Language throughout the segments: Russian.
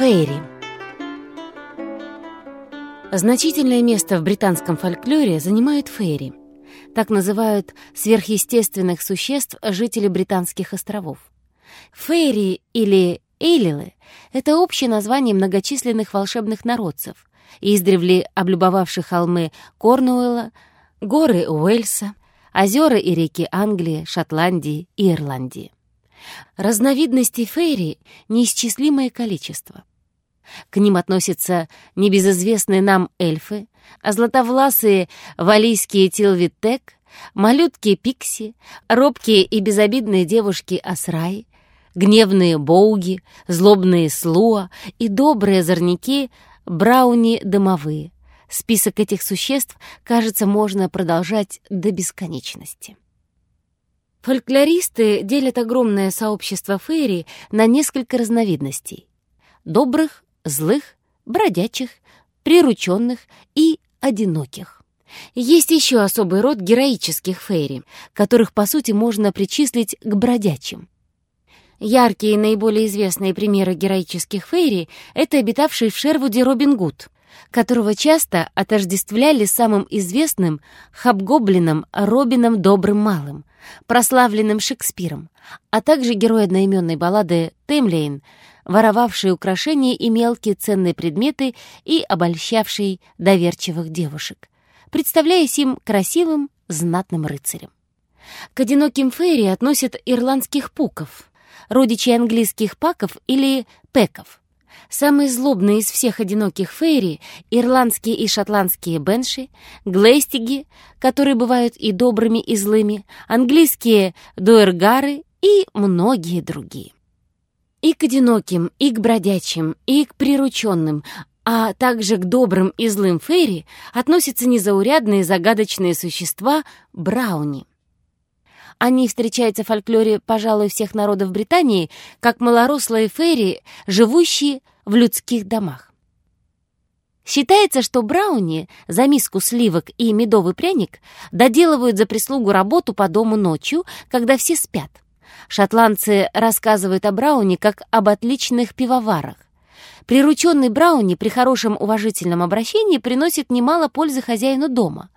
Фейри Значительное место в британском фольклоре занимают фейри. Так называют сверхъестественных существ жители британских островов. Фейри или эйлилы — это общее название многочисленных волшебных народцев, издревле облюбовавших холмы Корнуэлла, горы Уэльса, озера и реки Англии, Шотландии и Ирландии. Разновидностей фейри неисчислимое количество. К ним относятся небезызвестные нам эльфы, а златовласые валийские тилвитек, малютки пикси, робкие и безобидные девушки асраи, гневные боуги, злобные слуа и добрые озорники брауни-домовые. Список этих существ, кажется, можно продолжать до бесконечности. Фольклористы делят огромное сообщество фейри на несколько разновидностей. Добрых, злых, бродячих, прирученных и одиноких. Есть еще особый род героических фейри, которых, по сути, можно причислить к бродячим. Яркие и наиболее известные примеры героических фейри — это обитавший в Шервуде Робин Гуд, которого часто отождествляли самым известным хабгоблином Робином Добрым Малым, прославленным Шекспиром, а также герой одноименной баллады «Темлейн», воровавший украшения и мелкие ценные предметы и обольщавший доверчивых девушек, представляясь им красивым, знатным рыцарем. К одиноким фейри относят ирландских пуков, родичей английских паков или пеков. Самые злобные из всех одиноких фейри — ирландские и шотландские бенши, глейстиги, которые бывают и добрыми, и злыми, английские дуэргары и многие другие. И к одиноким, и к бродячим, и к прирученным, а также к добрым и злым фейри относятся незаурядные загадочные существа брауни. Они встречаются в фольклоре, пожалуй, всех народов Британии, как малорослые фейри, живущие в людских домах. Считается, что брауни за миску сливок и медовый пряник доделывают за прислугу работу по дому ночью, когда все спят. Шотландцы рассказывают о Брауне как об отличных пивоварах. Прирученный Брауни при хорошем уважительном обращении приносит немало пользы хозяину дома.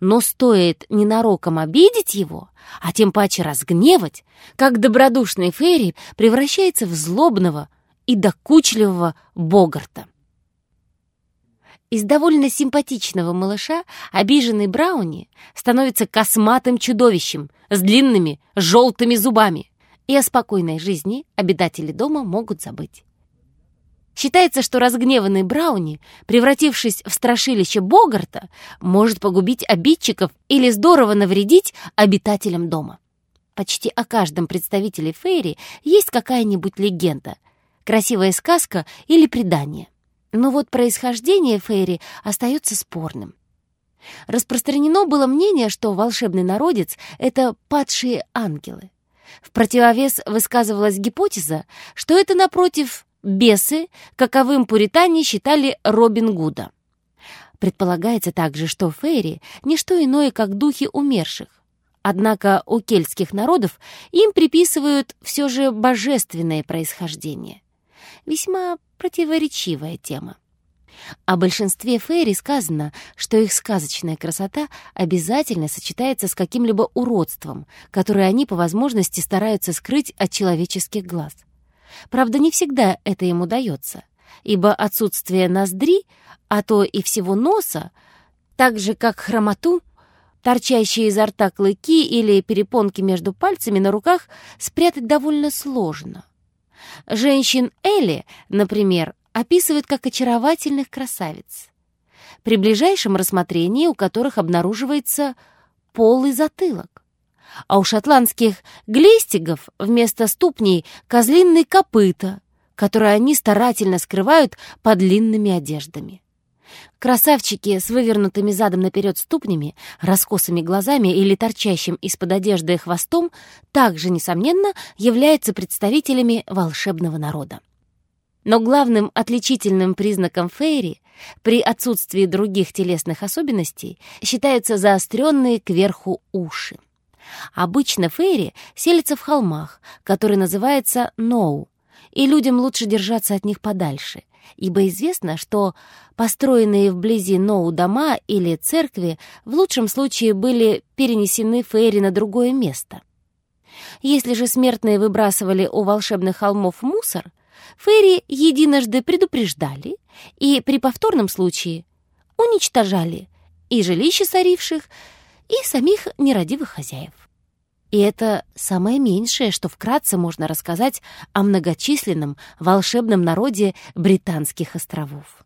Но стоит ненароком обидеть его, а тем паче разгневать, как добродушный Ферри превращается в злобного и докучливого Богарта. Из довольно симпатичного малыша обиженный Брауни становится косматым чудовищем с длинными желтыми зубами, и о спокойной жизни обитатели дома могут забыть. Считается, что разгневанный Брауни, превратившись в страшилище Богарта, может погубить обидчиков или здорово навредить обитателям дома. Почти о каждом представителе Фейри есть какая-нибудь легенда, красивая сказка или предание. Но вот происхождение Фейри остается спорным. Распространено было мнение, что волшебный народец — это падшие ангелы. В противовес высказывалась гипотеза, что это, напротив, бесы, каковым пуритане считали Робин Гуда. Предполагается также, что фейри — не что иное, как духи умерших. Однако у кельтских народов им приписывают все же божественное происхождение. Весьма противоречивая тема. О большинстве фейри сказано, что их сказочная красота обязательно сочетается с каким-либо уродством, которое они по возможности стараются скрыть от человеческих глаз. Правда, не всегда это им удается, ибо отсутствие ноздри, а то и всего носа, так же как хромоту, торчащие изо рта клыки или перепонки между пальцами на руках спрятать довольно сложно. Женщин Элли, например, описывают как очаровательных красавиц, при ближайшем рассмотрении у которых обнаруживается полый затылок. А у шотландских глистигов вместо ступней козлиные копыта, которые они старательно скрывают под длинными одеждами. Красавчики с вывернутыми задом наперед ступнями, раскосыми глазами или торчащим из-под одежды хвостом также, несомненно, являются представителями волшебного народа. Но главным отличительным признаком фейри при отсутствии других телесных особенностей считаются заостренные кверху уши. Обычно фейри селятся в холмах, который называется Ноу, и людям лучше держаться от них подальше, ибо известно, что построенные вблизи Ноу дома или церкви в лучшем случае были перенесены Фейри на другое место. Если же смертные выбрасывали у волшебных холмов мусор, Фейри единожды предупреждали и при повторном случае уничтожали и жилища соривших, и самих нерадивых хозяев. И это самое меньшее, что вкратце можно рассказать о многочисленном волшебном народе Британских островов.